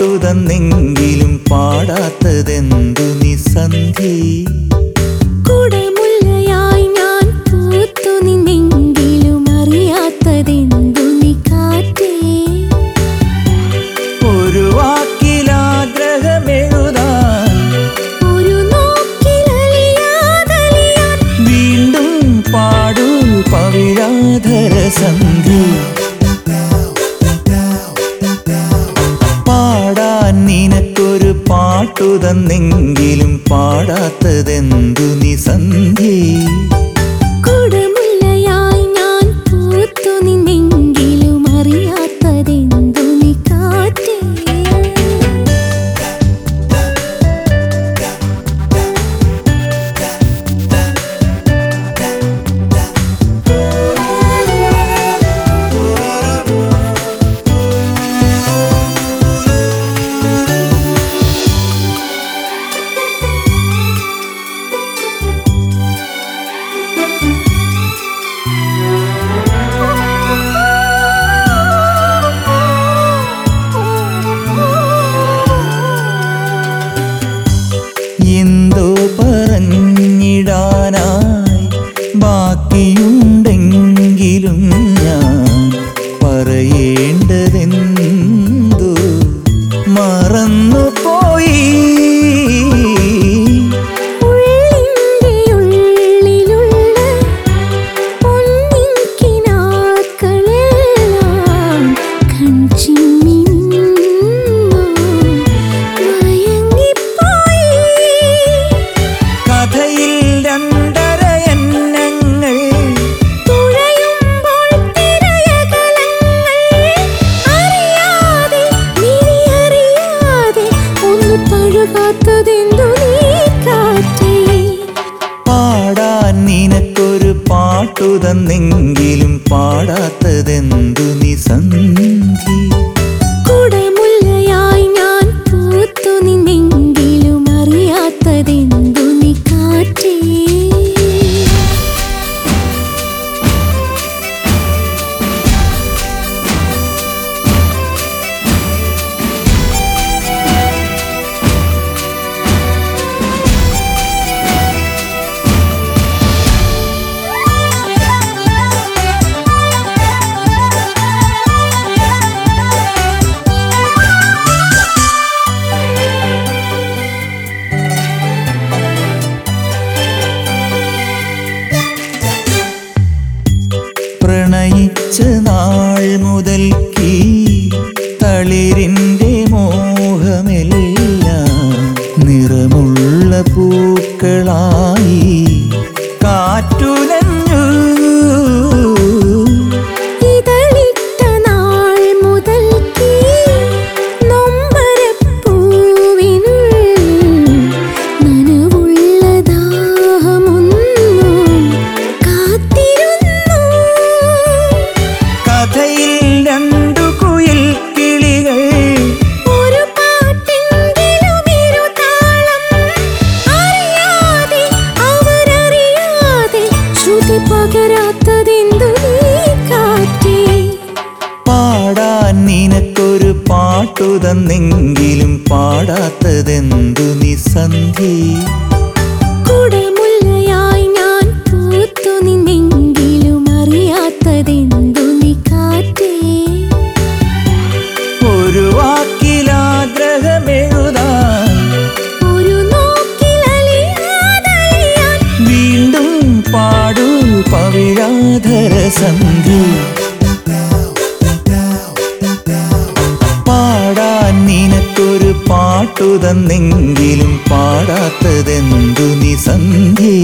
പാട്ടു തന്നെങ്കിലും പാടാത്തതെന്തു നിസന്ധി? സന്ധ്യ ഞാൻ പൂത്തു നിന്നെങ്കിലും അറിയാത്തതെന്തു നീ കാറ്റേ? ഒരു വാക്കിലാഗ്രഹമെഴുതാൻ ഒരു വീണ്ടും പാടൂ പവിഴാധര സന്ധി തന്നെങ്കിലും പാടാത്തതെന്തു നിസന്ധി? ഒന്ന് തഴുകാത്തതെന്തു നീ കാറ്റേ പാടാൻ നിനക്കൊരു പാട്ടു തന്നെങ്കിലും പാടാത്തതെന്തു നിസന്ധി? കുടമുല്ലയായി പ്രണയിച്ച നാൾ മുതൽക്കീ തളിരിന്റെ മോഹമെല്ലാം നിറമുള്ള പൂക്കളായി പാട്ടു തന്നെങ്കിലും പാടാത്തതെന്തു നിസന്ധി? കുടമുല്ലയായി ഞാൻ പൂത്തു നിന്നെങ്കിലും അറിയാത്തതെന്തു നീ കാറ്റേ? ഒരു വാക്കിലാഗ്രഹമെഴുതാൻ ഒരു നോക്കിലലിയാതലിയാൻ വീണ്ടും പാടൂ പവിഴാധര സന്ധി പാട്ടു തന്നെങ്കിലും പാടാത്തതെന്തു നിസന്ധി